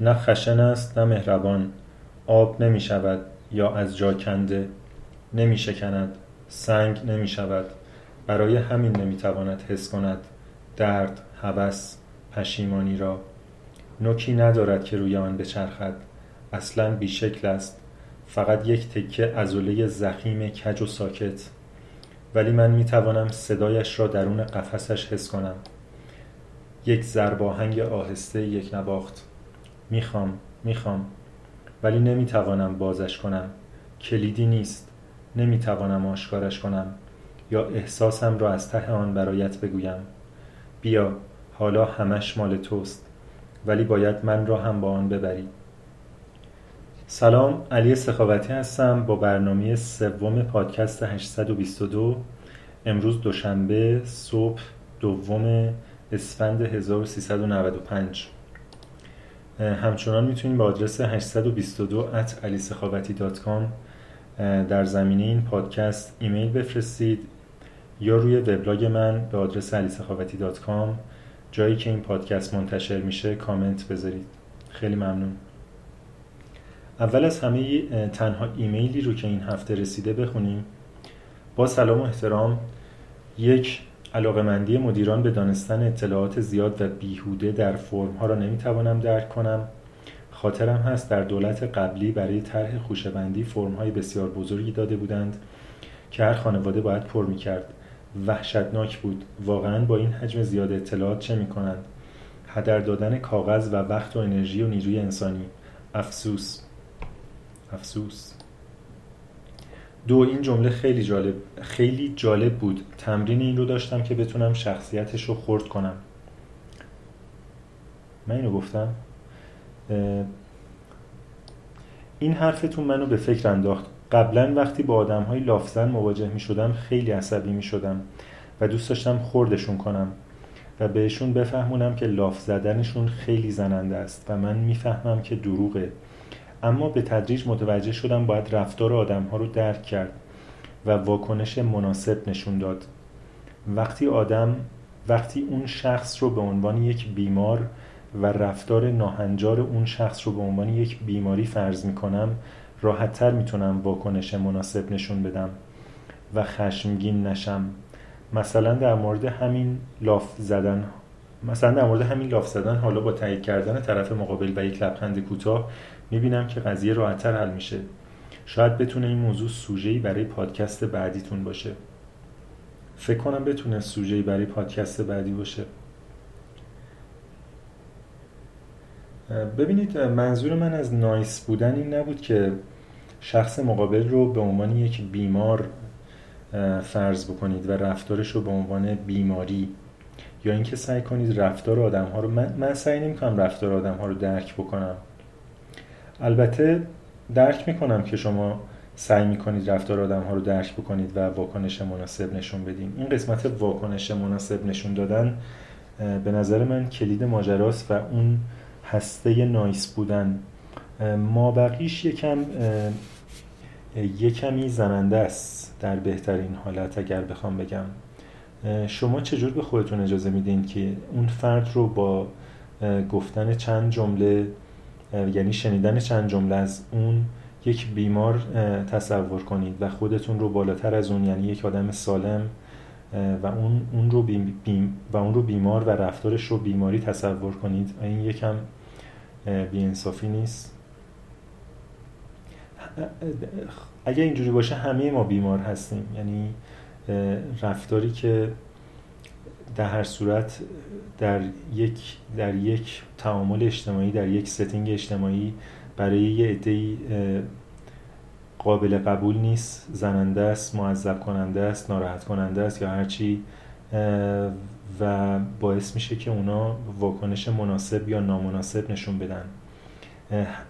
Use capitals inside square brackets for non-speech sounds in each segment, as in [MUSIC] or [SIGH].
نه خشن است نه مهربان. آب نمی شود یا از جا کنده. نمی شکند سنگ نمی شود. برای همین نمی تواند حس کند. درد هوس پشیمانی را. نوکی ندارد که روی آن بچرخد. اصلا بیشکل است. فقط یک تکه ازوله زخیم کج و ساکت. ولی من می توانم صدایش را درون قفسش حس کنم. یک زرباهنگ آهسته یک نواخت. می‌خوام می‌خوام. ولی نمی‌توانم بازش کنم. کلیدی نیست. نمی‌توانم آشکارش کنم. یا احساسم را از ته آن برایت بگویم. بیا حالا همش مال توست. ولی باید من را هم با آن ببری. سلام علی سخاوتی هستم. با برنامه سوم پادکست 822 امروز دوشنبه صبح دوم اسفند 1395 همچنان می‌تونید با آدرس 822 at در زمینه این پادکست ایمیل بفرستید یا روی وبلاگ من به آدرس alisekhawati.com جایی که این پادکست منتشر میشه کامنت بذارید. خیلی ممنون. اول از همه تنها ایمیلی رو که این هفته رسیده بخونیم. با سلام و احترام یک علاقمندی مدیران به دانستن اطلاعات زیاد و بیهوده در فرم ها را نمی‌توانم درک کنم. خاطرم هست در دولت قبلی برای طرح خوشبندی فرم های بسیار بزرگی داده بودند که هر خانواده باید پر می کرد وحشتناک بود. واقعا با این حجم زیاد اطلاعات چه می کنند هدر دادن کاغذ و وقت و انرژی و نیروی انسانی. افسوس. افسوس. دو این جمله خیلی جالب خیلی جالب بود. تمرین این رو داشتم که بتونم شخصیتش رو خورد کنم. من اینو گفتم. این حرفتون منو به فکر انداخت. قبلا وقتی با آدم های لافزن مواجه می شدم خیلی عصبی می شدم و دوست داشتم خوردشون کنم و بهشون بفهمونم که لاف زدنشون خیلی زننده است و من می‌فهمم که دروغه. اما به تدریج متوجه شدم باید رفتار آدم ها رو درک کرد و واکنش مناسب نشون داد. وقتی آدم وقتی اون شخص رو به عنوان یک بیمار و رفتار ناهنجار اون شخص رو به عنوان یک بیماری فرض می‌کنم راحتتر می‌تونم واکنش مناسب نشون بدم و خشمگین نشم. مثلا در مورد همین لاف زدن مثلا در مورد همین لاف زدن حالا با تایید کردن طرف مقابل و یک لبخند کوتاه می‌بینم که قضیه راحتتر حل میشه. شاید بتونه این موضوع سوژه‌ای برای پادکست بعدیتون باشه. فکر کنم بتونه سوژه‌ای برای پادکست بعدی باشه. ببینید منظور من از نایس بودن این نبود که شخص مقابل رو به عنوان یک بیمار فرض بکنید و رفتارش رو به عنوان بیماری یا اینکه سعی کنید رفتار آدم ها رو من, من سعی نمی کنم رفتار آدم ها رو درک بکنم. البته درک می‌کنم که شما سعی می‌کنید رفتار آدم ها رو درک بکنید و واکنش مناسب نشون بدین. این قسمت واکنش مناسب نشون دادن به نظر من کلید ماجراست و اون هسته نایس بودن. ما بقیش یکم یکمی زننده است در بهترین حالت اگر بخوام بگم. شما چجور به خودتون اجازه میدین که اون فرد رو با گفتن چند جمله یعنی شنیدن چند جمله از اون یک بیمار تصور کنید و خودتون رو بالاتر از اون یعنی یک آدم سالم و اون, اون رو و اون رو بیمار و رفتارش رو بیماری تصور کنید. این یکم بیانصافی نیست. اگه اینجوری باشه همه ما بیمار هستیم. یعنی رفتاری که در هر صورت در یک در یک تعامل اجتماعی در یک ستینگ اجتماعی برای یه عده‌ای قابل قبول نیست زننده است معذب کننده است ناراحت کننده است یا هرچی و باعث میشه که اونا واکنش مناسب یا نامناسب نشون بدن.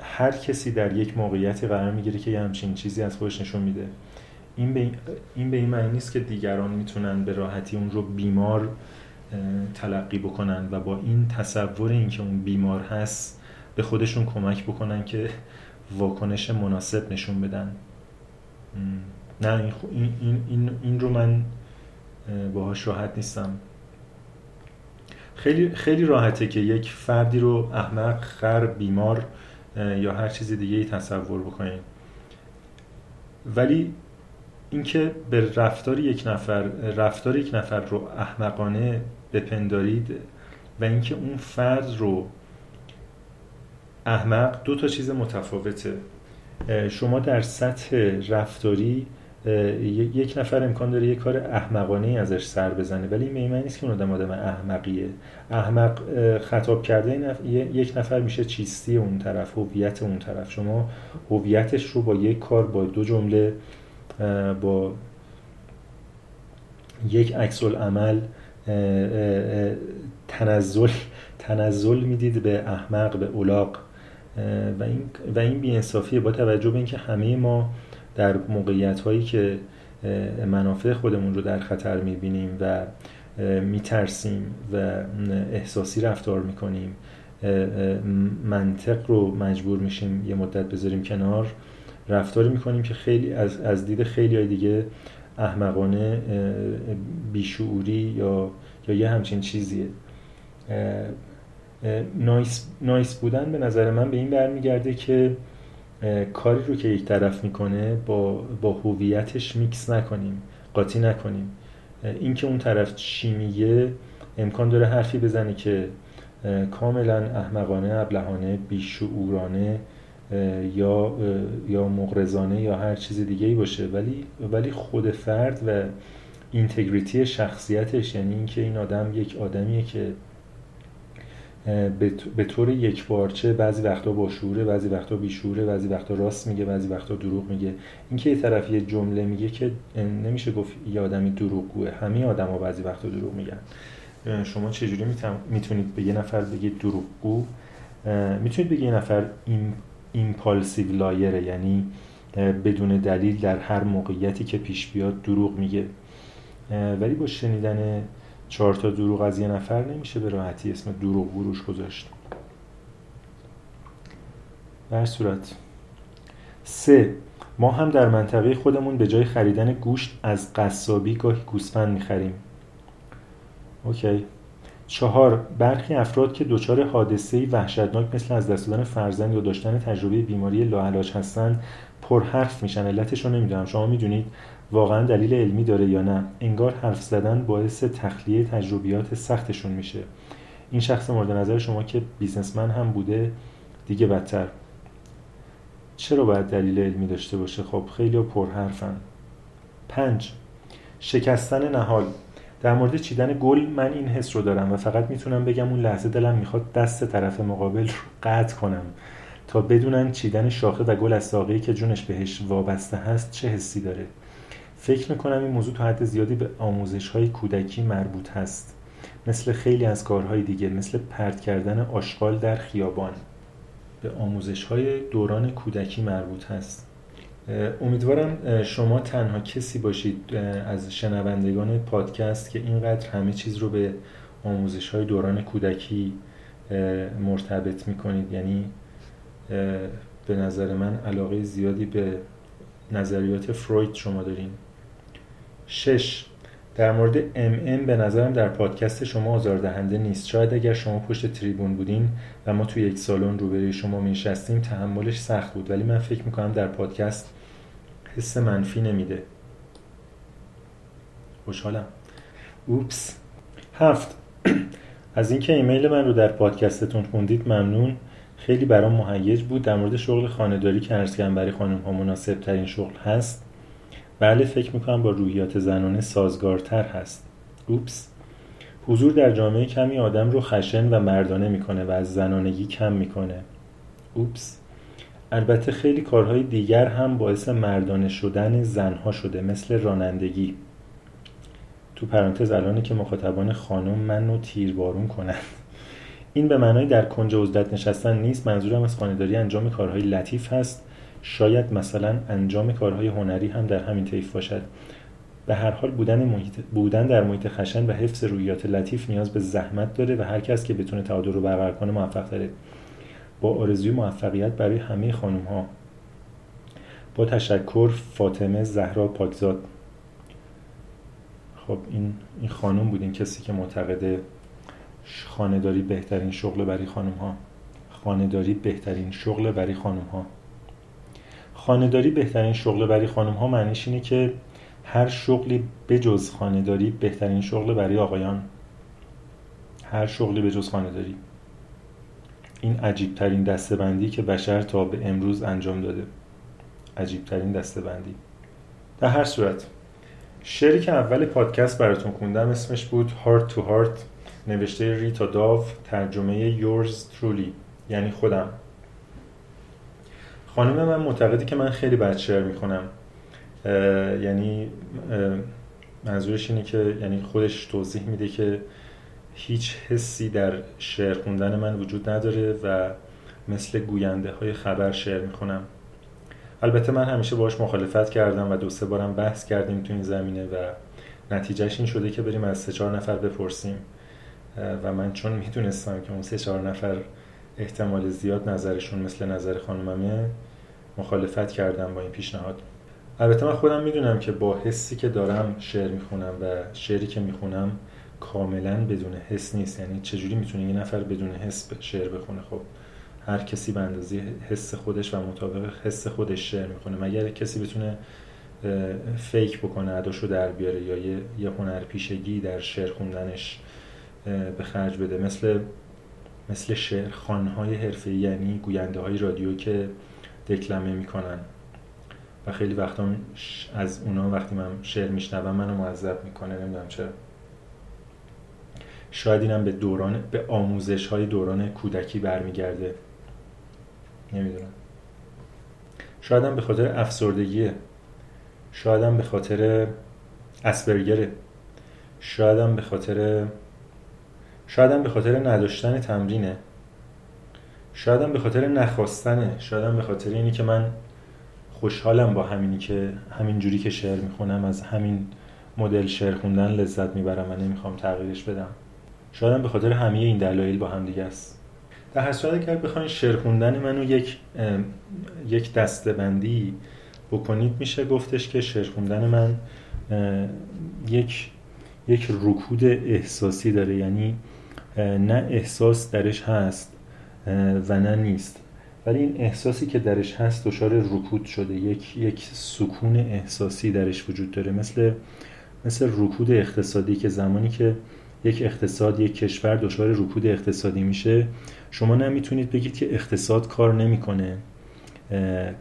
هر کسی در یک موقعیتی قرار می‌گیره که یه همچین چیزی از خودش نشون میده. این به این, به این معنی نیست که دیگران می‌تونن به راحتی اون رو بیمار تلقی بکنن و با این تصور اینکه اون بیمار هست به خودشون کمک بکنن که واکنش مناسب نشون بدن. نه این, این, این, این رو من باهاش راحت نیستم. خیلی خیلی راحته که یک فردی رو احمق خر بیمار یا هر چیز دیگه ای تصور بکنید ولی اینکه به رفتار یک نفر رفتار یک نفر رو احمقانه بپندارید و اینکه اون فرد رو احمق دو تا چیز متفاوته. شما در سطح رفتاری یک نفر امکان داره یک کار احمقانه ازش سر بزنه ولی این معنی نیست که اون آدم آدم احمقیه. احمق خطاب کرده یک نفر میشه چیستی اون طرف هویت اون طرف. شما هویتش رو با یک کار با دو جمله با یک عکس عمل تنزل تنزل می‌دید به احمق به اولاق. و این و این با توجه به اینکه همه ما در موقعیت هایی که منافع خودمون رو در خطر می‌بینیم و میترسیم و احساسی رفتار می‌کنیم منطق رو مجبور میشیم یه مدت بذاریم کنار رفتاری می‌کنیم که خیلی از, از دید خیلی های دیگه احمقانه بیشعوری یا یا یه همچین چیزیه. نایس, نایس بودن به نظر من به این برمیگرده که کاری رو که یک طرف می‌کنه با, با هویتش میکس نکنیم قاطی نکنیم. اینکه اون طرف چی میگه امکان داره حرفی بزنه که کاملا احمقانه ابلهانه بیشعورانه یا یا مغرضانه یا هر چیز دیگه ای باشه. ولی ولی خود فرد و اینتگریتی شخصیتش یعنی اینکه این آدم یک آدمیه که به طور یک بارچه بعضی وقتا با شعوره بعضی وقتا بیشوره بعضی وقتا راست میگه بعضی وقتا دروغ میگه. اینکه یه طرف یه جمله میگه که نمیشه گفت یه آدمی دروغگوه. همه آدما بعضی وقتا دروغ میگن. شما چجوری می‌تونید به یه نفر بگید دروغگو؟ می‌تونید بگید یه نفر این ایمپالسیو لایره یعنی بدون دلیل در هر موقعیتی که پیش بیاد دروغ میگه. ولی با شنیدن چهار تا دروغ از یه نفر نمیشه به راحتی اسم دروغ بروش گذاشت. در صورت سه ما هم در منطقه خودمون به جای خریدن گوشت از قصابی گاهی گوسفند می‌خریم. اوکی. چهار برخی افراد که دچار حادثه وحشتناک مثل از دست دادن فرزند یا داشتن تجربه بیماری لاعلاج هستند پرحرف میشن. علتش رو نمی‌دونم. شما می‌دونید واقعا دلیل علمی داره یا نه؟ انگار حرف زدن باعث تخلیه تجربیات سختشون میشه. این شخص مورد نظر شما که بیزنسمن هم بوده دیگه بدتر. چرا باید دلیل علمی داشته باشه؟ خب خیلی پرحرفن. پنج شکستن نهال. در مورد چیدن گل من این حس رو دارم و فقط می‌تونم بگم اون لحظه دلم می‌خواد دست طرف مقابل رو قطع کنم. تا بدونن چیدن شاخه و گل از ساقه‌ای که جونش بهش وابسته هست چه حسی داره. فکر می‌کنم این موضوع تا حد زیادی به آموزش های کودکی مربوط هست. مثل خیلی از کارهای دیگه مثل پرت کردن آشغال در خیابان. به آموزش های دوران کودکی مربوط هست. امیدوارم شما تنها کسی باشید از شنوندگان پادکست که اینقدر همه چیز رو به آموزش های دوران کودکی مرتبط می‌کنید. یعنی به نظر من علاقه زیادی به نظریات فروید شما دارین. شش در مورد ام ام به نظرم در پادکست شما آزاردهنده نیست. شاید اگر شما پشت تریبون بودین و ما توی یک سالن روبروی شما میشستیم تحملش سخت بود. ولی من فکر می‌کنم در پادکست حس منفی نمیده. خوشحالم. اوپس. هفت. [CLEARS THROAT] از اینکه ایمیل من رو در پادکستتون خوندید ممنون. خیلی برام مهیج بود. در مورد شغل خانهداری که ارز کردم برای خانم ها مناسب ترین شغل هست. بله فکر می‌کنم با روحیات زنانه سازگارتر هست. اوپس. حضور در جامعه کمی آدم رو خشن و مردانه می‌کنه و از زنانگی کم می‌کنه. اوپس. البته خیلی کارهای دیگر هم باعث مردانه شدن زنها شده مثل رانندگی. تو پرانتز الانه که مخاطبان خانم منو تیربارون کنند این به معنای در کنج عزلت نشستن نیست منظورم از خانهداری انجام کارهای لطیف هست. شاید مثلا انجام کارهای هنری هم در همین طیف باشد. به هر حال بودن, محیط، بودن در محیط خشن و حفظ رویات لطیف نیاز به زحمت داره و هر کس که بتونه تعادل رو برقرار کنه موفق داره با آرزوی موفقیت برای همه خانم ها با تشکر فاطمه زهرا پاکزاد. خب این این خانم بود این کسی که معتقده خانهداری بهترین شغل برای خانم ها خانهداری بهترین شغل برای خانم ها خانهداری بهترین شغل برای خانم ها معنیش اینه که هر شغلی بجز خانهداری بهترین شغل برای آقایان. هر شغلی به جز خانهداری. این عجیب ترین دسته که بشر تا به امروز انجام داده. عجیب ترین دسته بندی در هر صورت شعری که اول پادکست براتون خوندم اسمش بود Heart to Heart نوشته ریتا داو ترجمه Yours Truly یعنی خودم. خانم من معتقدی که من خیلی بد شعر می‌خونم. یعنی منظورش اینه که یعنی خودش توضیح میده که هیچ حسی در شعر خوندن من وجود نداره و مثل گوینده های خبر شعر می‌خونم. البته من همیشه باش مخالفت کردم و دو سه بارم بحث کردیم تو این زمینه و نتیجهش این شده که بریم از سه چهار نفر بپرسیم. و من چون می‌دونستم که اون سه چهار نفر احتمال زیاد نظرشون مثل نظر خانممه مخالفت کردم با این پیشنهاد. البته من خودم می‌دونم که با حسی که دارم شعر می‌خونم و شعری که می‌خونم کاملا بدون حس نیست. یعنی چجوری می‌تونه یه نفر بدون حس شعر بخونه؟ خب هر کسی به اندازه حس خودش و مطابق حس خودش شعر می‌کنه مگر کسی بتونه فیک بکنه اداشو در بیاره یا یه, یه هنر پیشگی در شعر خوندنش به خرج بده؟ مثل مثل شعر خانهای حرفه یعنی گوینده های رادیو که دکلمه می‌کنن. و خیلی وقتا از اونا وقتی من شعر میشنوم منو معذب می‌کنه. نمی‌دونم چرا. شاید اینم به دوران به آموزش های دوران کودکی برمیگرده. نمی‌دونم. شایدم به خاطر افسردگیه. شایدم به خاطر اسپرگره شایدم به خاطر شایدم به خاطر نداشتن تمرینه. شایدم به خاطر نخواستنه. شایدم به خاطر اینی که من خوشحالم با همینی که همین جوری که شعر می‌خونم از همین مدل شعر خوندن لذت می‌برم و نمی‌خوام تغییرش بدم. شایدم به خاطر همه این دلایل با هم دیگه است. در هر صورت اگر بخواین شعر خوندن منو یک یک دستبندی بکنید میشه گفتش که شعر خوندن من یک یک رکود احساسی داره. یعنی نه احساس درش هست و نه نیست. ولی این احساسی که درش هست دچار رکود شده. یک یک سکون احساسی درش وجود داره. مثل مثل رکود اقتصادی که زمانی که یک اقتصاد یک کشور دچار رکود اقتصادی میشه. شما نمی‌تونید بگید که اقتصاد کار نمی‌کنه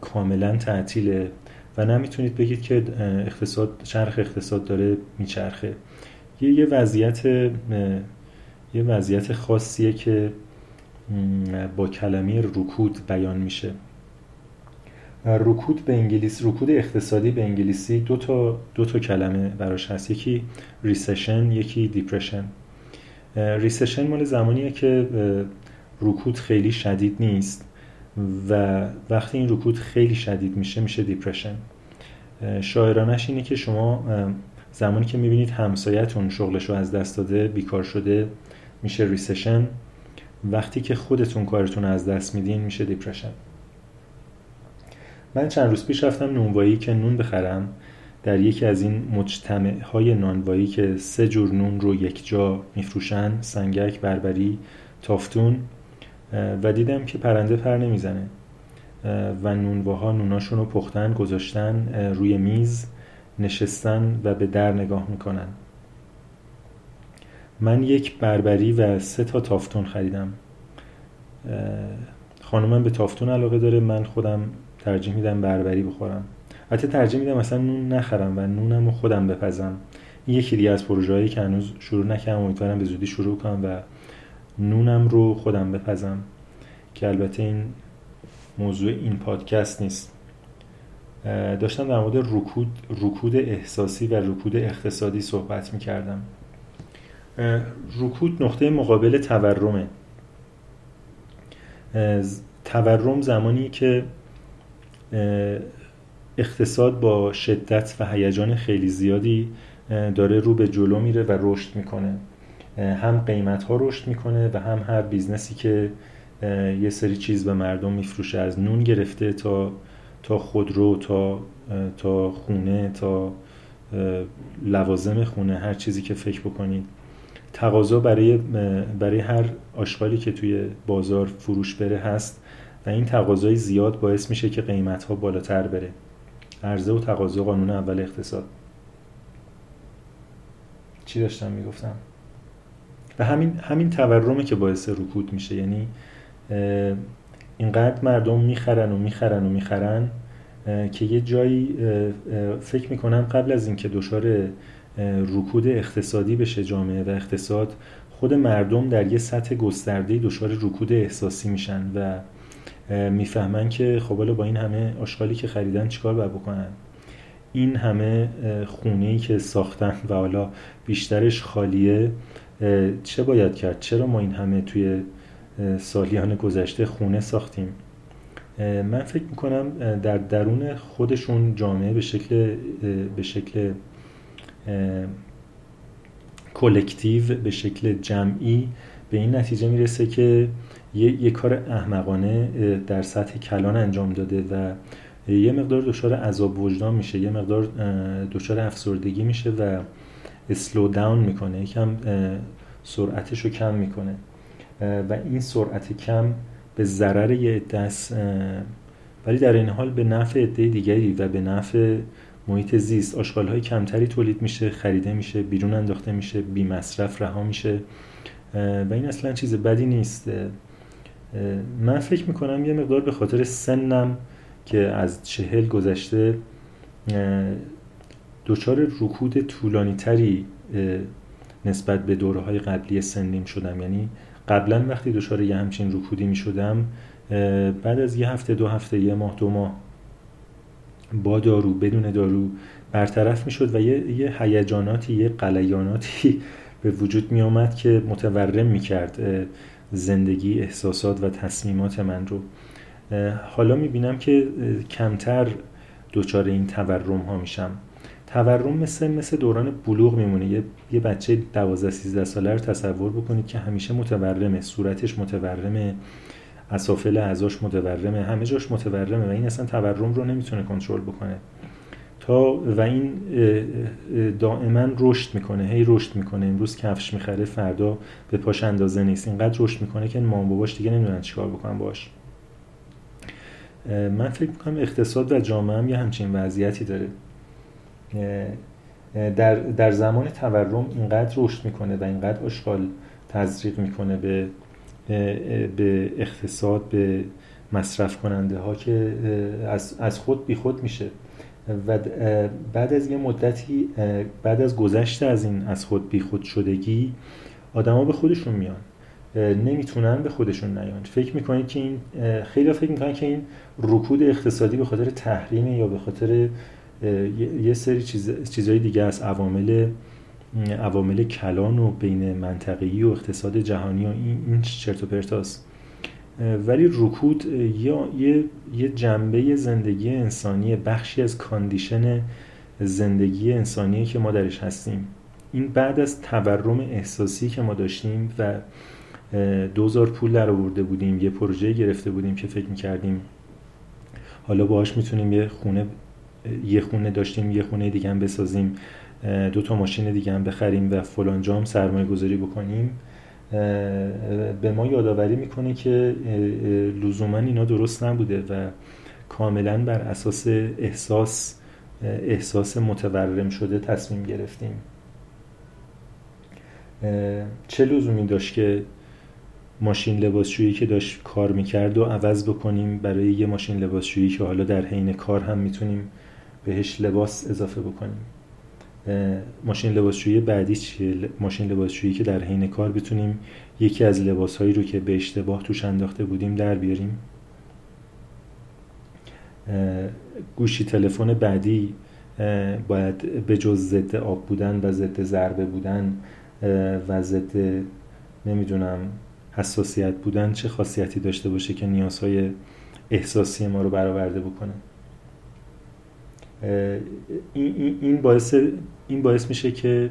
کاملا تعطیله و نمی‌تونید بگید که اقتصاد چرخ اقتصاد داره میچرخه. یه یه وضعیت یه وضعیت خاصیه که با کلمه رکود بیان میشه. رکود به انگلیسی رکود اقتصادی به انگلیسی دو تا دو تا کلمه براش هست. یکی recession یکی depression recession مال زمانیه که رکود خیلی شدید نیست و وقتی این رکود خیلی شدید میشه میشه depression شاعرانه‌ش اینه که شما زمانی که می‌بینید همسایتون شغلش رو از دست داده بیکار شده میشه recession وقتی که خودتون کارتون از دست میدین میشه depression من چند روز پیش رفتم نونوایی که نون بخرم. در یکی از این مجتمع های نانوایی که سه جور نون رو یک جا میفروشن سنگک، بربری، تافتون و دیدم که پرنده پر نمی‌زنه. و نونواها نوناشون رو پختن گذاشتن روی میز نشستن و به در نگاه می‌کنن. من یک بربری و سه تا تافتون خریدم. خانمم به تافتون علاقه داره. من خودم ترجیح میدم بربری بخورم. حتی ترجیح میدم مثلا نون نخرم و نونم رو خودم بپزم. این یکی دیگه از پروژه‌ای که هنوز شروع نکردم امیدوارم به زودی شروع کنم و نونم رو خودم بپزم که البته این موضوع این پادکست نیست. داشتم در مورد رکود, رکود احساسی و رکود اقتصادی صحبت می کردم رکود نقطه مقابل تورمه. تورم زمانی که اقتصاد با شدت و هیجان خیلی زیادی داره رو به جلو میره و رشد می‌کنه. هم قیمت ها رشد می‌کنه و هم هر business ی که یه سری چیز به مردم میفروشه از نون گرفته تا تا خودرو تا تا خونه تا لوازم خونه هر چیزی که فکر بکنید. تقاضا برای برای هر آشغالی که توی بازار فروش بره هست. این تقاضای زیاد باعث میشه که قیمت ها بالاتر بره. عرضه و تقاضا قانون اول اقتصاد. چی داشتم می‌گفتم؟ و همین همین تورمه که باعث رکود میشه. یعنی اینقدر مردم می‌خرن و می‌خرن و می‌خرن که یه جایی فکر می‌کنم قبل از اینکه دچار رکود اقتصادی بشه جامعه و اقتصاد خود مردم در یه سطح گسترده دچار رکود احساسی میشن و می‌فهمن که خب با این همه آشغالی که خریدن چیکار باید بکنن؟ این همه خونه ای که ساختن و حالا بیشترش خالیه چه باید کرد؟ چرا ما این همه توی سالیان گذشته خونه ساختیم؟ من فکر می‌کنم در درون خودشون جامعه به شکل به شکل collective به شکل جمعی به این نتیجه می‌رسه که یه،, یه کار احمقانه در سطح کلان انجام داده و یه مقدار دچار عذاب وجدان میشه یه مقدار دچار افسردگی میشه و slow down می‌کنه یکم سرعتش رو کم می‌کنه. و این سرعت کم به ضرر یه دست ولی در این حال به نفع عده دیگری و به نفع محیط زیست آشغال های کمتری تولید میشه خریده میشه بیرون انداخته میشه بی مصرف رها میشه و این اصلا چیز بدی نیست. من فکر می‌کنم یه مقدار به خاطر سنم که از چهل گذشته دچار رکود طولانی تری نسبت به دوره های قبلی سنیم شدم. یعنی قبلا وقتی دچار یه همچین رکودی می شدم بعد از یه هفته دو هفته یه ماه دو ماه با دارو بدون دارو برطرف می شد و یه, یه هیجاناتی یه قلیاناتی [LAUGHS] به وجود می آمد که متورم می کرد زندگی احساسات و تصمیمات من رو. حالا می بینم که کمتر دچار این تورم ها میشم. تورم مثل مثل دوران بلوغ میمونه. یه, یه بچه 12 13 ساله رو تصور بکنید که همیشه متورمه. صورتش متورمه. اسافل اعضاش متورمه. همه جاش متورمه و این اصلا تورم رو نمی‌تونه کنترل بکنه. و این دائما رشد می‌کنه. هی رشد می‌کنه. امروز کفش می‌خره فردا به پاش اندازه نیست. اینقدر رشد می‌کنه که مام باباش دیگه نمی‌دونن چیکار بکنن باش من فکر می‌کنم اقتصاد و جامعه هم یه همچین وضعیتی داره. در, در زمان تورم اینقدر رشد می‌کنه و اینقدر اشغال تزریق می‌کنه به به اقتصاد به مصرف کننده ها که از, از خود بی خود میشه. و بعد از یه مدتی بعد از گذشته از این از خود بی خود شدگی آدما به خودشون میان. نمی‌تونن به خودشون نیان. فکر می‌کنید که این خیلی فکر می‌کنن که این رکود اقتصادی به خاطر تحریم یا به خاطر یه سری چیز، چیزهای دیگه از عوامل عوامل کلان و بین منطقه‌ای و اقتصاد جهانی و این, این چرت و پرتاست ولی رکود یا یه, یه جنبه زندگی انسانی بخشی از کاندیشن زندگی انسانی که ما درش هستیم. این بعد از تورم احساسی که ما داشتیم و دوزار پول در آورده بودیم یه پروژه گرفته بودیم که فکر می‌کردیم حالا باهاش می‌تونیم یه خونه یه خونه داشتیم یه خونه دیگه هم بسازیم دو تا ماشین دیگه هم بخریم و فلان جام سرمایه گذاری بکنیم. به ما یادآوری می‌کنه که لزوما اینا درست نبوده و کاملا بر اساس احساس احساس متورم شده تصمیم گرفتیم. چه لزومی داشت که ماشین لباسشویی که داشت کار می‌کرد و عوض بکنیم برای یه ماشین لباسشویی که حالا در حین کار هم می‌تونیم بهش لباس اضافه بکنیم؟ ماشین لباسشویی بعدی چیه؟ ماشین لباسشویی که در حین کار بتونیم یکی از لباسهایی رو که به اشتباه توش انداخته بودیم در بیاریم. گوشی تلفن بعدی باید به جز ضد آب بودن و ضد ضربه بودن و ضد نمی‌دونم حساسیت بودن چه خاصیتی داشته باشه که نیازهای احساسی ما رو برآورده بکنه. این باعث این باعث میشه که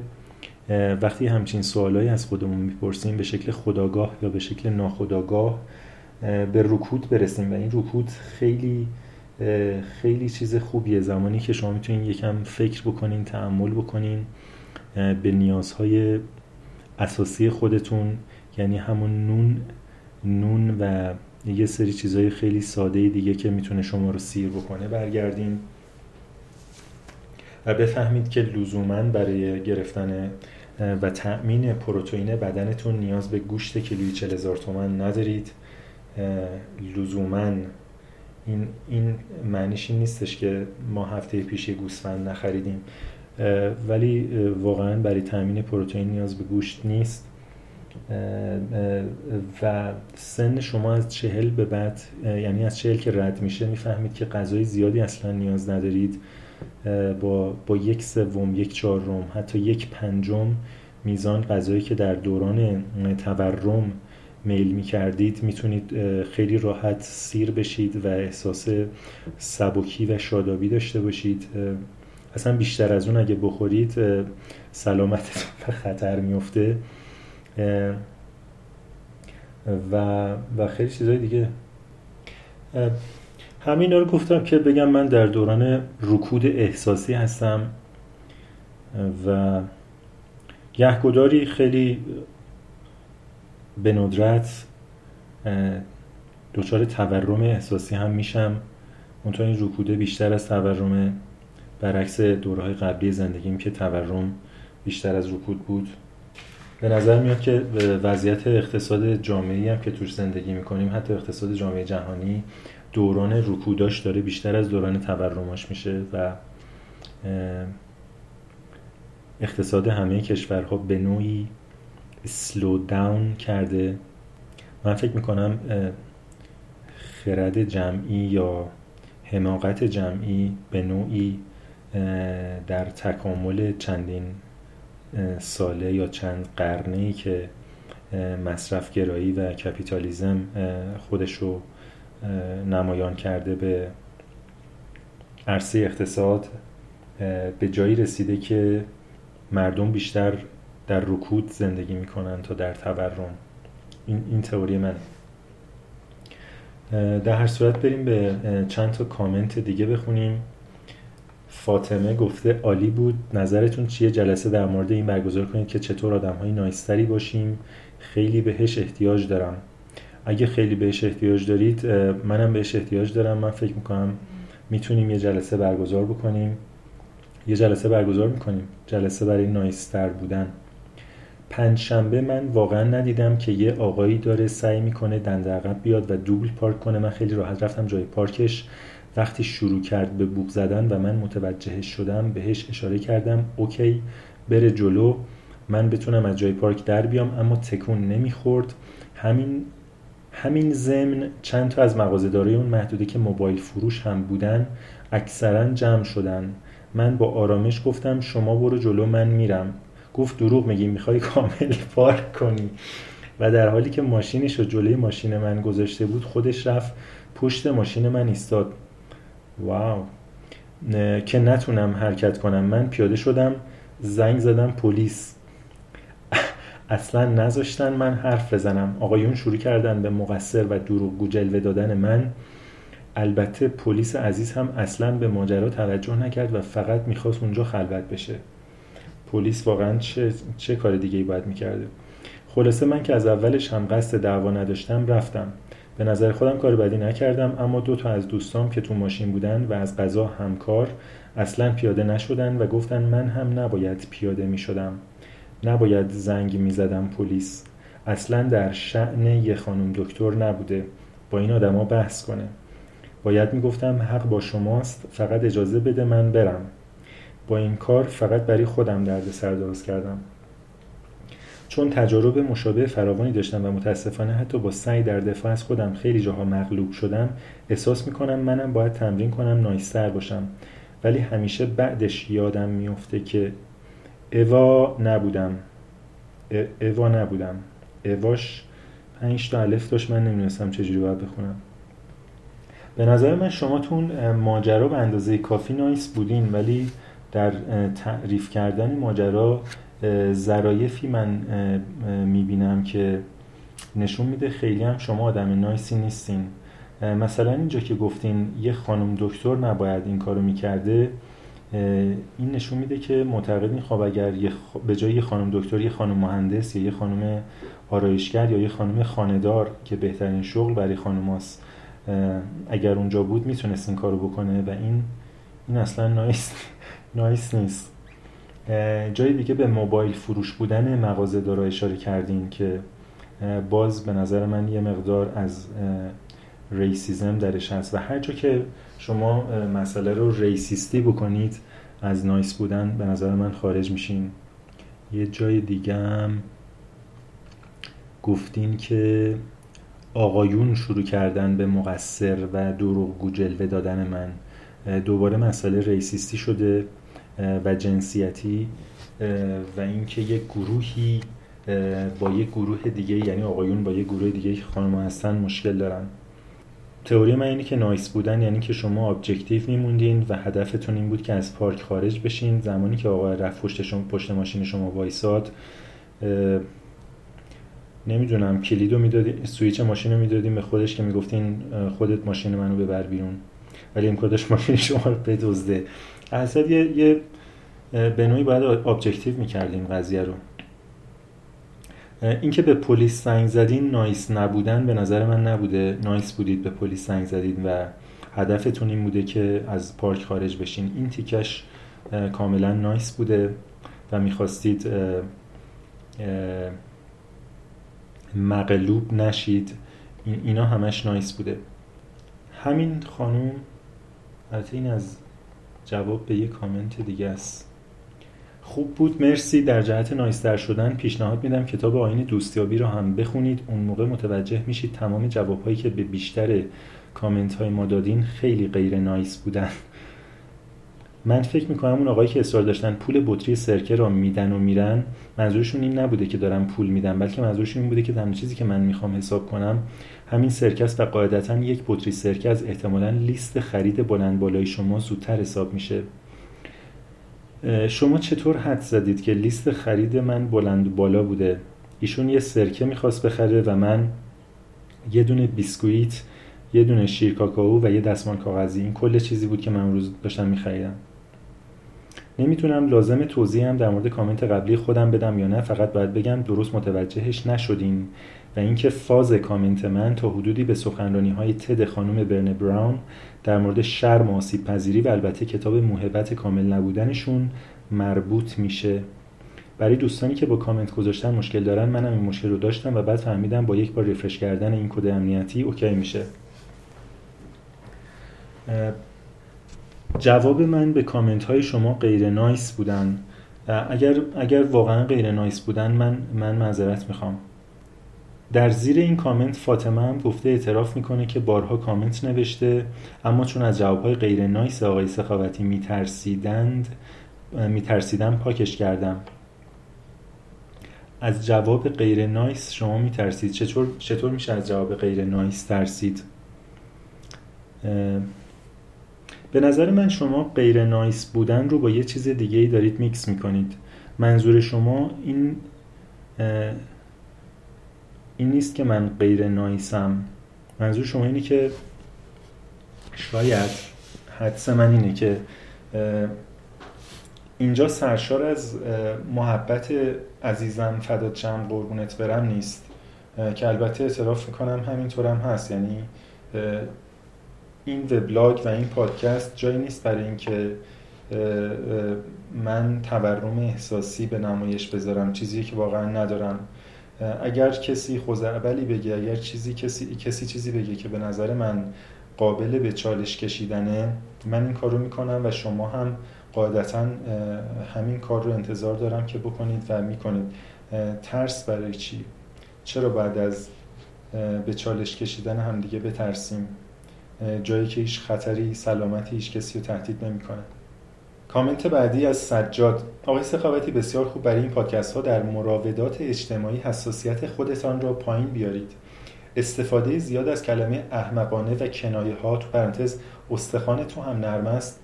وقتی همچین سوالایی از خودمون می‌پرسیم به شکل خداگاه یا به شکل ناخداگاه به رکود برسیم. و این رکود خیلی خیلی چیز خوبیه. زمانی که شما می‌تونین یکم فکر بکنین تعمل بکنین به نیازهای اساسی خودتون یعنی همون نون نون و یه سری چیزهای خیلی ساده دیگه که می‌تونه شما رو سیر بکنه برگردین. و بفهمید که لزوما برای گرفتن و تأمین پروتئین بدنتون نیاز به گوشت کیلویی 40 هزار تومن ندارید. لزوما این, این معنیش این نیستش که ما هفته پیش گوسفند نخریدیم. ولی واقعا برای تامین پروتئین نیاز به گوشت نیست. و سن شما از چهل به بعد یعنی از چهل که رد میشه می‌فهمید که غذای زیادی اصلا نیاز ندارید. با, با یک سوم یک چهارم حتی یک پنجم میزان غذایی که در دوران تورم میل می کردید می‌تونید خیلی راحت سیر بشید و احساس سبکی و شادابی داشته باشید. اصلا بیشتر از اون اگه بخورید سلامتتون به خطر میفته و, و خیلی چیزهای دیگه. همین رو گفتم که بگم من در دوران رکود احساسی هستم و گهگداری خیلی به ندرت دچار تورم احساسی هم میشم. اونطور این رکوده بیشتر از تورم برعکس دورهای قبلی زندگیم که تورم بیشتر از رکود بود. به نظر میاد که وضعیت اقتصاد جامعی هم که توش زندگی می‌کنیم حتی اقتصاد جامعه جهانی دوران رکوداش داره بیشتر از دوران تورماش میشه و اقتصاد همه کشورها به نوعی سلو داون کرده. من فکر می‌کنم خرد جمعی یا حماقت جمعی به نوعی در تکامل چندین ساله یا چند قرنه ای که مصرفگرایی و کپیتالیزم خودش رو نمایان کرده به عرصه اقتصاد به جایی رسیده که مردم بیشتر در رکود زندگی می‌کنن تا در تورم. این, این تئوری من در هر صورت بریم به چند تا کامنت دیگه بخونیم. فاطمه گفته عالی بود. نظرتون چیه؟ جلسه در مورد این برگزار کنید که چطور آدم های نایستری باشیم. خیلی بهش احتیاج دارم. اگه خیلی بهش احتیاج دارید منم بهش احتیاج دارم. من فکر می‌کنم می‌تونیم یه جلسه برگزار بکنیم. یه جلسه برگزار می‌کنیم. جلسه برای نایستر بودن. پنجشنبه من واقعا ندیدم که یه آقایی داره سعی می‌کنه دنده عقب بیاد و دوبل پارک کنه. من خیلی راحت رفتم جای پارکش. وقتی شروع کرد به بوق زدن و من متوجه شدم بهش اشاره کردم اوکی بره جلو. من بتونم از جای پارک در بیام. اما تکون نمی‌خورد. همین همین ضمن چند تا از مغازه‌دارای اون محدوده که موبایل فروش هم بودن اکثرا جمع شدن. من با آرامش گفتم شما برو جلو من میرم. گفت دروغ میگی می‌خوای کامل پارک کنی. و در حالی که ماشینش رو جلوی ماشین من گذاشته بود خودش رفت پشت ماشین من ایستاد. واو. که نتونم حرکت کنم. من پیاده شدم زنگ زدم پلیس. اصلا نذاشتن من حرف بزنم. آقایون شروع کردن به مقصر و دروغگو جلوه دادن من. البته پلیس عزیز هم اصلا به ماجرا توجه نکرد و فقط می‌خواست اونجا خلوت بشه. پلیس واقعا چه, چه کار دیگه ای باید می‌کرده؟ خلاصه من که از اولش هم قصد دعوا نداشتم رفتم. به نظر خودم کار بدی نکردم اما دو تا از دوستام که تو ماشین بودن و از قضا همکار اصلا پیاده نشدن و گفتن من هم نباید پیاده می شدم نباید زنگ می زدم پلیس. اصلا در شعن یه خانم دکتر نبوده. با این آدما بحث کنه. باید می گفتم حق با شماست فقط اجازه بده من برم. با این کار فقط برای خودم درد سر درست کردم. چون تجارب مشابه فراوانی داشتم و متاسفانه حتی با سعی در دفاع از خودم خیلی جاها مغلوب شدم احساس می‌کنم منم باید تمرین کنم نایستر باشم. ولی همیشه بعدش یادم میفته که اوا نبودم. اوا نبودم. اواش پنج تا الف داشت من نمی‌دونستم چجوری باید بخونم. به نظر من شما تون ماجرا به اندازه کافی نایس بودین ولی در تعریف کردن ماجرا ظرایفی من می‌بینم که نشون میده خیلی هم شما آدم نایسی نیستین. مثلا اینجا که گفتین یه خانم دکتر نباید این کارو می‌کرده این نشون میده که معتقدین خب اگر به جای یه خانم دکتر یه خانم مهندس یا یه خانم آرایشگر یا یه خانم خاندار که بهترین شغل برای خانوماست اگر اونجا بود می‌تونست این کارو بکنه و این این اصلا نایس نایس نیست. جای دیگه به موبایل فروش بودن مغازه دارا اشاره کردین که باز به نظر من یه مقدار از ریسیزم درش هست و هر جا که شما مسئله رو ریسیستی بکنید از نایس بودن به نظر من خارج میشین. یه جای دیگه هم گفتین که آقایون شروع کردن به مقصر و دروغگو جلوه دادن من. دوباره مسئله ریسیستی شده و جنسیتی و اینکه یک گروهی با یک گروه دیگه یعنی آقایون با یک گروه دیگه خانم هستن مشکل دارن. تئوری من اینه که nice بودن یعنی که شما objective میموندین و هدفتون این بود که از پارک خارج بشین. زمانی که آقا رفت پشت, شما پشت ماشین شما وایساد نمی‌دونم کلیدو می‌دادی سویچ ماشین رو می‌دادیم به خودش که می‌گفتین خودت ماشین منو ببر بیرون. ولی امکان داشت ماشین شما رو بدزده. اصلا یه, یه به نوعی باید objective می‌کردیم قضیه رو. اینکه به پلیس زنگ زدین nice نبودن به نظر من نبوده. nice بودید به پلیس زنگ زدید و هدفتون این بوده که از پارک خارج بشین. این تیکش کاملا nice بوده و می‌خواستید مغلوب نشید. اینا همش nice بوده. همین خانوم البته این از جواب به یه کامنت دیگه است. خوب بود. مرسی. در جهت نایستر شدن پیشنهاد میدم. کتاب آین دوستیابی رو هم بخونید. اون موقع متوجه میشید تمام جوابهایی که به بیشتر کامنت های ما دادین خیلی غیر نایس بودن. من فکر می‌کنم اون آقایی که اصرار داشتن پول بطری سرکه را میدن و میرن منظورشون این نبوده که دارم پول میدن بلکه منظورشون این بوده که تنها چیزی که من می‌خوام حساب کنم همین سرکه است و قاعدتا یک بطری سرکه از احتمالا لیست خرید بلند بالای شما زودتر حساب میشه. شما چطور حد زدید که لیست خرید من بلند بالا بوده؟ ایشون یه سرکه می‌خواست بخره و من یه دونه بیسکویت یه دونه شیر کاکائو و یه دستمال کاغذی. این کل چیزی بود که من روز داشتم میخریدم. نمی‌تونم لازم توضیح هم در مورد کامنت قبلی خودم بدم یا نه فقط باید بگم درست متوجهش نشدین. و اینکه فاز کامنت من تا حدودی به سخنرانی های TED خانم برن براون در مورد شرم و آسیب‌پذیری و البته کتاب موهبت کامل نبودنشون مربوط میشه. برای دوستانی که با کامنت گذاشتن مشکل دارن منم این مشکل رو داشتم و بعد فهمیدم با یک بار refresh کردن این کد امنیتی OK میشه. جواب من به کامنت های شما غیر nice بودن. اگر اگر واقعا غیر نایس بودن من من معذرت می‌خوام. در زیر این کامنت فاطمه هم گفته اعتراف می‌کنه که بارها کامنت نوشته اما چون از جوابهای غیر نایس آقای سخاوتی میترسیدند میترسیدم پاکش کردم. از جواب غیر نایس شما میترسید. چطور, چطور میشه از جواب غیر نایس ترسید؟ به نظر من شما غیر نایس بودن رو با یه چیز دیگه ای دارید میکس می‌کنید. منظور شما این این نیست که من غیر نایسم. منظور شما اینه که شاید حدس من اینه که اینجا سرشار از محبت عزیزم فدات چم قربونت برم نیست. که البته اعتراف می‌کنم همینطورم هست. یعنی این وبلاگ و این پادکست جایی نیست برای اینکه من تورم احساسی به نمایش بذارم. چیزی که واقعا ندارم. اگر کسی خوزعبلی بگه اگر چیزی کسی کسی چیزی بگه که به نظر من قابل به چالش کشیدنه من این کار رو می‌کنم و شما هم قاعدتا همین کار رو انتظار دارم که بکنید و می‌کنید. ترس برای چی؟ چرا بعد از به چالش کشیدن همدیگه بترسیم؟ جایی که هیچ خطری سلامتی هیچ کسی رو تهدید نمی‌کنه. کامنت بعدی از سجاد. آقای سخاوتی بسیار خوب برای این پادکست ها در مراودات اجتماعی حساسیت خودتان را پایین بیارید. استفاده زیاد از کلمه احمقانه و کنایه ها تو پرانتز استخوان تو هم نرم است.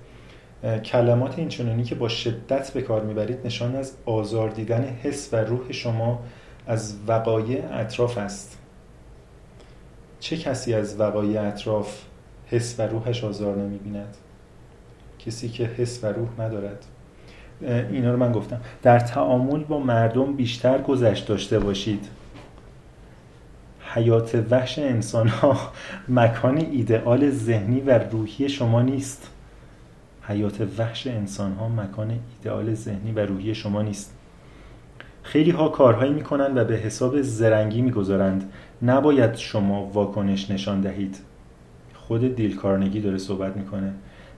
کلمات اینچنانی که با شدت به کار می‌برید نشان از آزار دیدن حس و روح شما از وقایع اطراف است. چه کسی از وقایع اطراف حس و روحش آزار نمی‌بیند؟ کسی که حس و روح ندارد. اینا رو من گفتم. در تعامل با مردم بیشتر گذشت داشته باشید. حیات وحش انسان ها [LAUGHS] مکان ایدئال ذهنی و روحی شما نیست. حیات وحش انسان ها مکان ایدئال ذهنی و روحی شما نیست. خیلی ها کارهایی می‌کنند و به حساب زرنگی می‌گذارند. نباید شما واکنش نشان دهید. خود دیل کارنگی داره صحبت می‌کنه.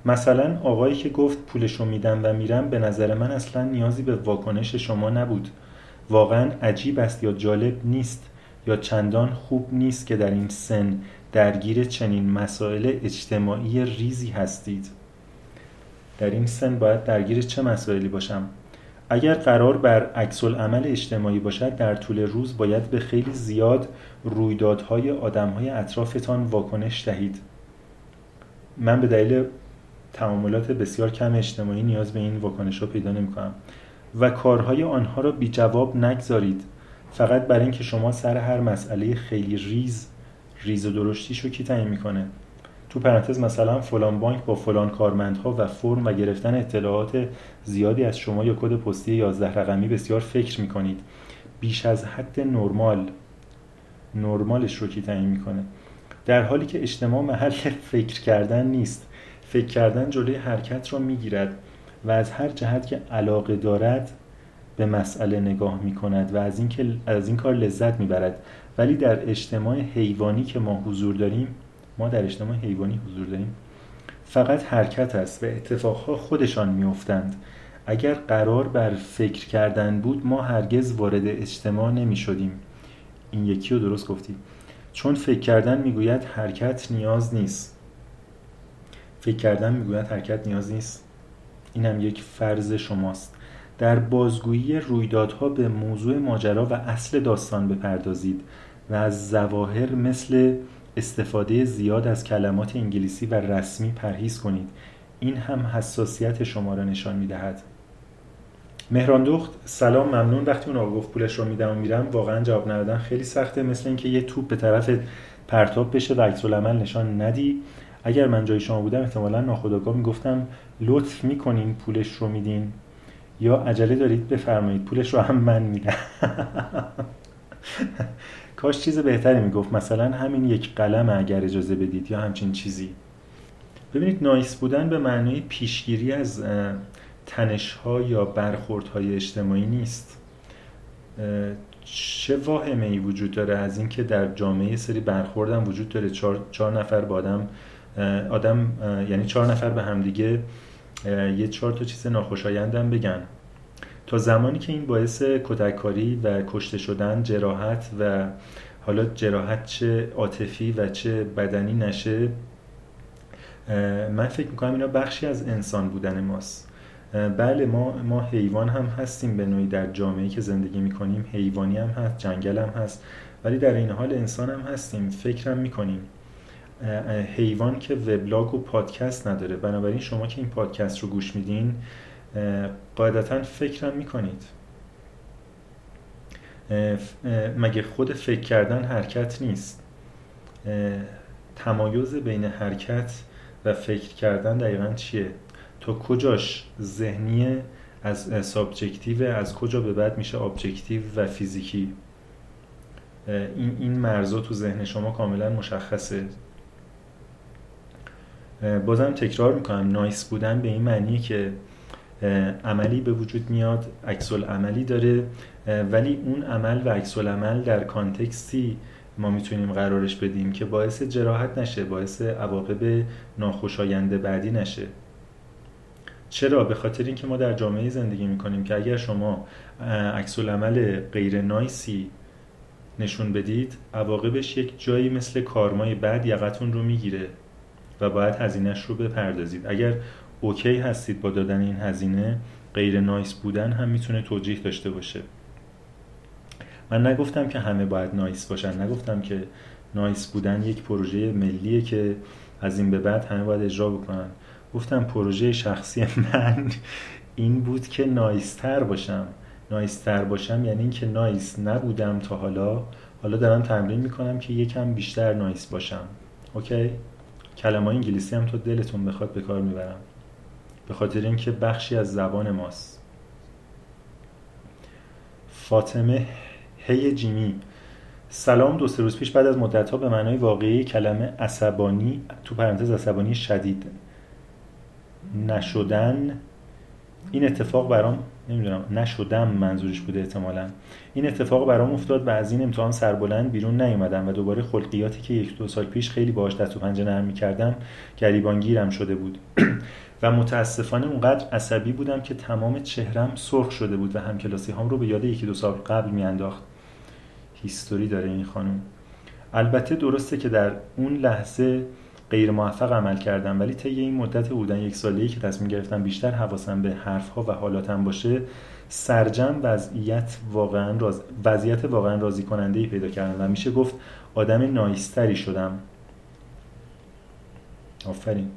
مثلا آقایی که گفت پولشو میدم و میرم به نظر من اصلا نیازی به واکنش شما نبود. واقعا عجیب است یا جالب نیست یا چندان خوب نیست که در این سن درگیر چنین مسائل اجتماعی ریزی هستید. در این سن باید درگیر چه مسائلی باشم؟ اگر قرار بر عکس عمل اجتماعی باشد در طول روز باید به خیلی زیاد رویدادهای آدمهای اطرافتان واکنش دهید. من به دلیل تعاملات بسیار کم اجتماعی نیاز به این واکنش را پیدا نمی کنم و کارهای آنها را بی جواب نگذارید. فقط برای اینکه شما سر هر مسئله خیلی ریز ریز و درشتیش رو کی تعیین می‌کنه؟ تو پرانتز مثلا فلان بانک با فلان کارمندها و فرم و گرفتن اطلاعات زیادی از شما یا کد پستی 11 رقمی بسیار فکر می‌کنید. بیش از حد نرمال. نرمالش رو کی تعیین می‌کنه؟ در حالی که اجتماع محل فکر کردن نیست. فکر کردن جلوی حرکت را می‌گیرد و از هر جهت که علاقه دارد به مسئله نگاه می کند و از این, که از این کار لذت می برد ولی در اجتماع حیوانی که ما حضور داریم ما در اجتماع حیوانی حضور داریم فقط حرکت است و اتفاقها خودشان میافتند. اگر قرار بر فکر کردن بود ما هرگز وارد اجتماع نمی شدیم این یکی رو درست گفتی. چون فکر کردن می‌گوید حرکت نیاز نیست. فکر کردن می‌گوید حرکت نیاز نیست. این هم یک فرض شماست. در بازگویی رویدادها به موضوع ماجرا و اصل داستان بپردازید و از زواهر مثل استفاده زیاد از کلمات انگلیسی و رسمی پرهیز کنید. این هم حساسیت شما را نشان می‌دهد. مهران دخت سلام ممنون. وقتی اون آقا گفت پولش رو میدم و میرم واقعا جواب ندادن خیلی سخته. مثل اینکه یه توپ به طرف پرتاب بشه و عکس نشان ندی. اگر من جای شما بودم احتمالا ناخودآگاه می‌گفتم لطف می‌کنین پولش رو میدین. یا عجله دارید بفرمایید پولش رو هم من میدم. [LAUGHS] کاش چیز بهتری می‌گفت. مثلا همین یک قلم اگر اجازه بدید یا همچین چیزی. ببینید نایس بودن به معنی پیشگیری از تنش ها یا برخورد های اجتماعی نیست. چه واهمه ای وجود داره از اینکه در جامعه سری برخوردم وجود داره؟ چهار, چهار نفر با آدم آدم یعنی چهار نفر به همدیگه یه چهار تا چیز ناخوشایندم بگن. تا زمانی که این باعث کتککاری و کشته شدن جراحت و حالا جراحت چه عاطفی و چه بدنی نشه من فکر می‌کنم اینا بخشی از انسان بودن ماست. بله ما ما حیوان هم هستیم به نوعی در جامعه که زندگی می‌کنیم. حیوانی هم هست جنگل هم هست ولی در این حال انسان هم هستیم. فکرم می‌کنیم حیوان که وبلاگ و پادکست نداره. بنابراین شما که این پادکست رو گوش میدین قاعدتا فکرم می‌کنید. مگه خود فکر کردن حرکت نیست؟ تمایز بین حرکت و فکر کردن دقیقا چیه؟ تا کجاش ذهنی از subjective از کجا به بعد میشه objective و فیزیکی؟ این این مرزا تو ذهن شما کاملا مشخصه. بازم تکرار می‌کنم. نایس بودن به این معنیه که عملی به وجود میاد عکس عملی داره ولی اون عمل و عکس عمل در کانتکستی ما می‌تونیم قرارش بدیم که باعث جراحت نشه باعث عواقب ناخوشایند بعدی نشه. چرا؟ به خاطر اینکه ما در جامعه زندگی می‌کنیم که اگر شما عکس‌العمل غیر nice ی نشون بدید عواقبش یک جایی مثل کارمای بعد یقتون رو می‌گیره. و باید هزینهش رو بپردازید. اگر OK هستید با دادن این هزینه غیر nice بودن هم می‌تونه توجیه داشته باشه. من نگفتم که همه باید nice باشن نگفتم که nice بودن یک پروژه ملیه که از این به بعد همه باید اجرا بکنن. گفتم پروژه شخصی من این بود که نایستر باشم. نایستر باشم یعنی اینکه نایس نبودم تا حالا. حالا دارم تمرین می‌کنم که یکم بیشتر نایس باشم. اوکی؟ کلمه انگلیسی هم تا دلتون بخواد به کار می‌برم. به خاطر اینکه بخشی از زبان ماست. فاطمه هی جیمی. سلام دو سه روز پیش بعد از مدت ها به معنای واقعی کلمه عصبانی تو پرانتز عصبانی شدید. نشدن. این اتفاق برام نمی‌دونم نشدم منظورش بوده احتمالا. این اتفاق برام افتاد و از این امتحان سربلند بیرون نیومدم و دوباره خلقیاتی که یک دو سال پیش خیلی باهاش دست و پنجه نرم می‌کردم گریبانگیرم شده بود. [CLEARS THROAT] و متاسفانه اونقدر عصبی بودم که تمام چهرم سرخ شده بود و همکلاسی هام رو به یاد یکی دو سال قبل میانداخت. هیستوری داره این خانم. البته درسته که در اون لحظه غیر موفق عمل کردم ولی طی این مدت بودن یک ساله‌ای که تصمیم گرفتم بیشتر حواسم به حرفها و حالاتم باشه سرجم وضعیت واقعا راز... وضعیت واقعا راضی کننده پیدا کردم و میشه گفت آدم نایستری شدم آفرین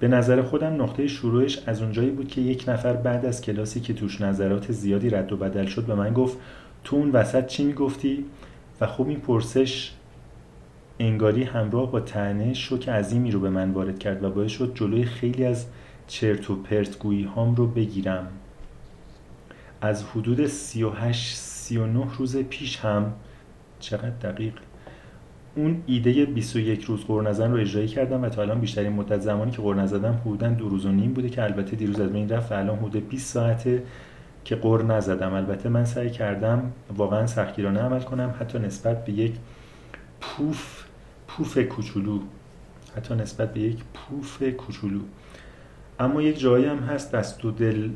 به نظر خودم نقطه شروعش از اونجایی بود که یک نفر بعد از کلاسی که توش نظرات زیادی رد و بدل شد به من گفت تو اون وسط چی می‌گفتی؟ و خوب این پرسش انگاری همراه با تنه شوک عظیمی رو به من وارد کرد و باعث شد جلوی خیلی از چرت و پرت گویی هام رو بگیرم. از حدود 38 39 روز پیش هم چقدر دقیق اون ایده 21 روز قرن رو اجرایی کردم و تا الان بیشترین مدت زمانی که قرن نزدم حدودا دو روز و نیم بوده که البته دیروز از بین رفت و الان حدود 20 ساعته که قر نزدم البته من سعی کردم واقعا سختگیرانه عمل کنم حتی نسبت به یک پوف پوف کوچولو. حتی نسبت به یک پوف کوچولو. اما یک جایی هم هست دست و دل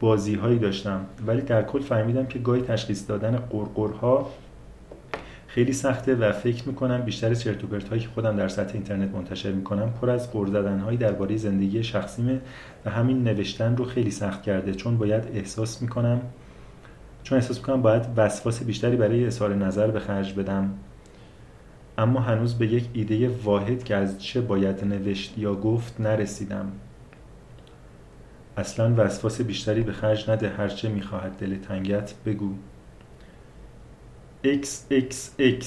بازی هایی داشتم. ولی در کل فهمیدم که گاهی تشخیص دادن قرقرها خیلی سخته و فکر می‌کنم بیشتر چرت و هایی که خودم در سطح اینترنت منتشر می‌کنم پر از قر زدن هایی درباره زندگی شخصیمه و همین نوشتن رو خیلی سخت کرده. چون باید احساس می‌کنم چون احساس می‌کنم باید وسواس بیشتری برای اظهار نظر به خرج بدم. اما هنوز به یک ایده واحد که از چه باید نوشت یا گفت نرسیدم. اصلا وسواس بیشتری به خرج نده هرچه می‌خواهد. دل تنگت بگو. XXX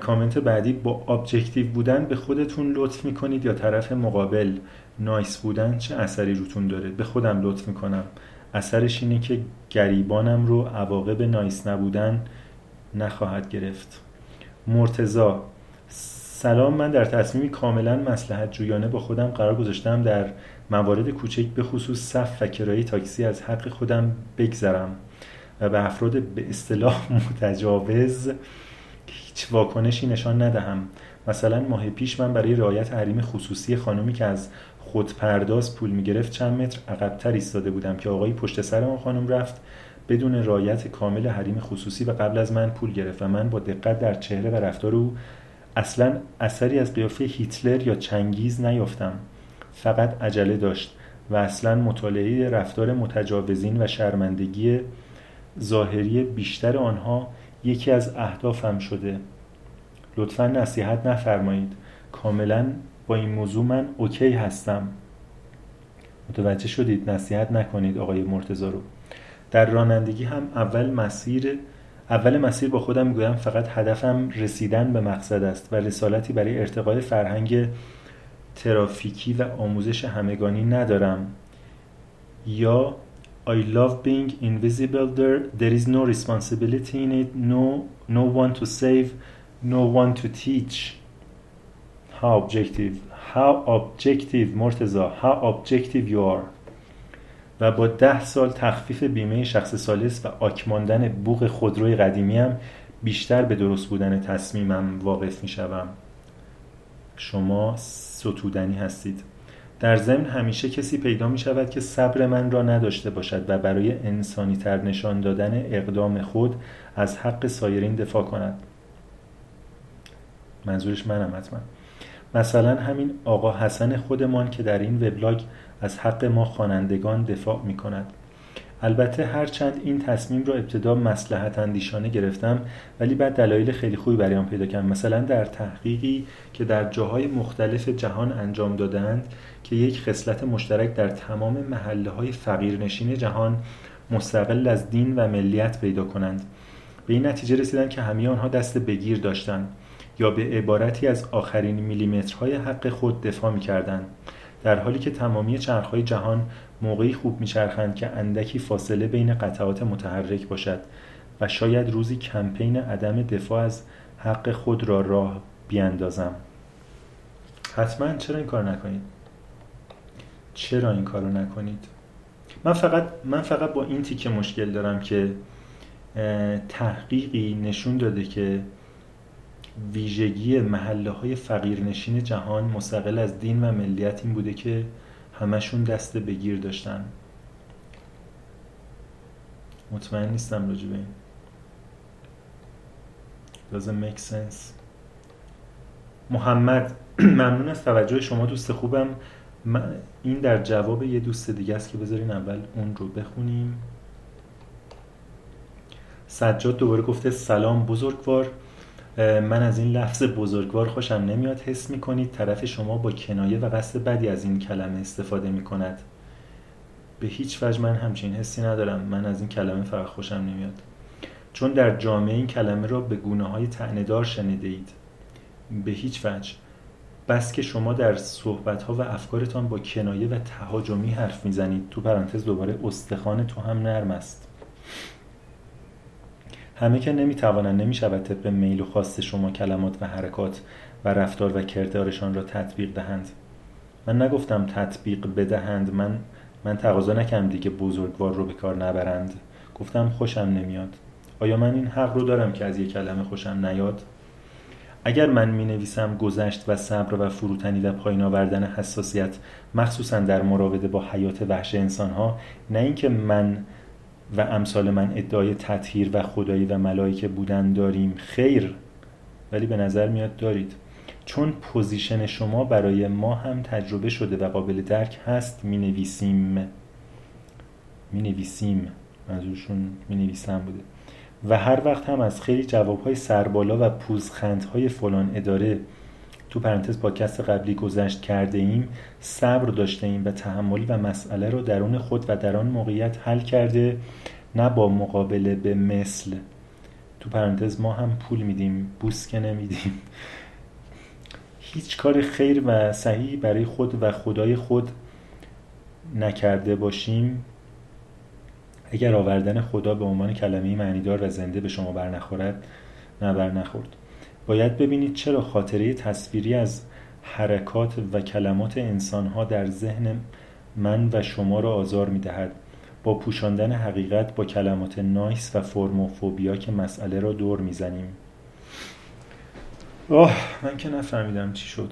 کامنت بعدی. با objective بودن به خودتون لطف می‌کنید یا طرف مقابل نایس بودن چه اثری روتون داره؟ به خودم لطف می‌کنم. اثرش اینه که گریبانم رو عواقب نایس نبودن نخواهد گرفت. مرتزا سلام من در تصمیمی کاملا مسلحت جویانه با خودم قرار گذاشتم در موارد کوچک به خصوص صف و کرایه تاکسی از حق خودم بگذرم و به افراد به اصطلاح [LAUGHS] متجاوز هیچ واکنشی نشان ندهم. مثلا ماه پیش من برای رعایت حریم خصوصی خانمی که از خودپرداز پول می‌گرفت چند متر عقبتر ایستاده بودم که آقایی پشت سر ما خانم رفت. بدون رعایت کامل حریم خصوصی و قبل از من پول گرفت و من با دقت در چهره و رفتار او اصلا اثری از قیافه هیتلر یا چنگیز نیافتم. فقط عجله داشت و اصلا مطالعه رفتار متجاوزین و شرمندگی ظاهری بیشتر آنها یکی از اهدافم شده. لطفا نصیحت نفرمایید. کاملا با این موضوع من اوکی هستم. متوجه شدید. نصیحت نکنید آقای مرتزا رو. در رانندگی هم اول مسیر اول مسیر با خودم می‌گویم فقط هدفم رسیدن به مقصد است و رسالتی برای ارتقای فرهنگ ترافیکی و آموزش همگانی ندارم یا I love being invisible there there is no responsibility in it no no one to save no one to teach how objective how objective مرتزا how objective you are و با ده سال تخفیف بیمه شخص سالس و آکماندن بوغ خودروی قدیمیم بیشتر به درست بودن تصمیمم واقف می شوم. شما ستودنی هستید. در ضمن همیشه کسی پیدا می شود که صبر من را نداشته باشد و برای انسانی تر نشان دادن اقدام خود از حق سایرین دفاع کند. منظورش منم حتما. مثلا همین آقا حسن خودمان که در این وبلاگ از حق ما خوانندگان دفاع می کند البته هرچند این تصمیم را ابتدا مسلحت اندیشانه گرفتم ولی بعد دلایل خیلی خوبی برای آن پیدا کردم. مثلا در تحقیقی که در جاهای مختلف جهان انجام دادند که یک خصلت مشترک در تمام محله های فقیرنشین جهان مستقل از دین و ملیت پیدا کنند. به این نتیجه رسیدن که همه آنها دست بگیر داشتند یا به عبارتی از آخرین میلیمترهای حق خود دفاع می کردن. در حالی که تمامی چرخهای جهان موقعی خوب میچرخند که اندکی فاصله بین قطعات متحرک باشد و شاید روزی کمپین عدم دفاع از حق خود را راه بیاندازم. حتما چرا این کار نکنید؟ چرا این کارو نکنید؟ من فقط من فقط با این تیکه مشکل دارم که تحقیقی نشون داده که ویژگی محله های فقیرنشین جهان مستقل از دین و ملیت این بوده که همشون دست بگیر داشتن. مطمئن نیستم راجع به این. Doesn't make sense? محمد [CLEARS THROAT] ممنون از توجه شما دوست خوبم. این در جواب یه دوست دیگه است که بذارین اول اون رو بخونیم. سجاد دوباره گفته سلام بزرگوار. من از این لفظ بزرگوار خوشم نمیاد. حس می‌کنید طرف شما با کنایه و قصد بدی از این کلمه استفاده می‌کند. به هیچ وجه من همچین حسی ندارم. من از این کلمه فقط خوشم نمیاد. چون در جامعه این کلمه را به گونه های تعنیدار شنیده اید به هیچ وجه. بس که شما در صحبت ها و افکارتان با کنایه و تهاجمی حرف می‌زنید. تو پرانتز دوباره استخوان تو هم نرم است. همه که نمی‌توانند نمی‌شود طبق میل و خواست شما کلمات و حرکات و رفتار و کردارشان را تطبیق دهند. من نگفتم تطبیق بدهند من من تقاضا نکردم دیگه بزرگوار رو به کار نبرند. گفتم خوشم نمیاد. آیا من این حق رو دارم که از یک کلمه خوشم نیاد؟ اگر من می نویسم گذشت و صبر و فروتنی و پایین آوردن حساسیت مخصوصا در مراوده با حیات وحش انسان ها نه اینکه من و امثال من ادعای تطهیر و خدایی و ملائکه بودن داریم خیر. ولی به نظر میاد دارید. چون position شما برای ما هم تجربه شده و قابل درک هست می نویسیم می نویسیم منظورشون می نویسم بوده. و هر وقت هم از خیلی جوابهای سربالا و پوزخندهای فلان اداره تو پرانتز پادکست قبلی گذشت کرده ایم صبر داشته ایم و تحملی و مسئله رو درون خود و در آن موقعیت حل کرده نه با مقابله به مثل. تو پرانتز ما هم پول میدیم بوس که نمیدیم. هیچ کار خیر و صحیح برای خود و خدای خود نکرده باشیم. اگر آوردن خدا به عنوان کلمه معنیدار و زنده به شما برنخورد نه برنخورد. باید ببینید چرا خاطره تصویری از حرکات و کلمات انسانها در ذهن من و شما را آزار می دهد با پوشاندن حقیقت با کلمات نایس و فرموفوبیا که مسئله را دور می‌زنیم. آه من که نفهمیدم چی شد.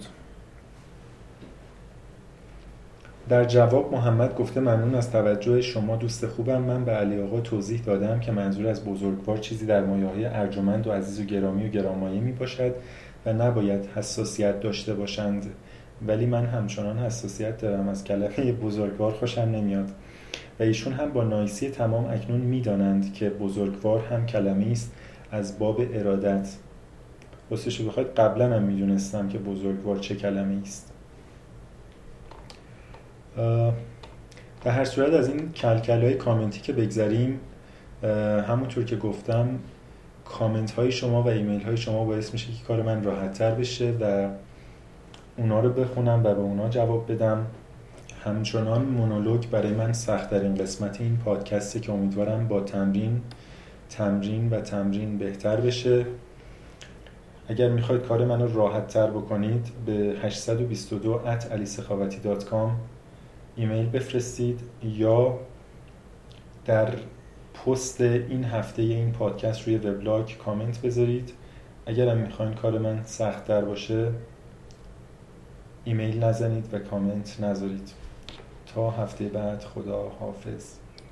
در جواب محمد گفته ممنون از توجه شما دوست خوبم. من به علی آقا توضیح دادم که منظور از بزرگوار چیزی در مایه های ارجمند و عزیز و گرامی و گرامایه می باشد و نباید حساسیت داشته باشند. ولی من همچنان حساسیت دارم از کلمه بزرگوار خوشم نمیاد. و ایشون هم با نایسی تمام اکنون می‌دانند که بزرگوار هم کلمه است از باب ارادت. راستش بخواید قبلا هم می‌دونستم که بزرگوار چه کلمه است. به هر صورت از این کلکل های کامنتی که بگذریم همونطور که گفتم کامنت های شما و ایمیل های شما باعث میشه که کار من راحت تر بشه و اونا رو بخونم و به اونا جواب بدم. همچنان مونولوگ برای من سخت در این قسمت این پادکسته که امیدوارم با تمرین تمرین و تمرین بهتر بشه. اگر می‌خواید کار منو راحت تر بکنید به 822 at ایمیل بفرستید یا در پست این هفته این پادکست روی وبلاگ کامنت بذارید. اگر هم می‌خواین کار من سخت تر باشه ایمیل نزنید و کامنت نذارید. تا هفته بعد خدا حافظ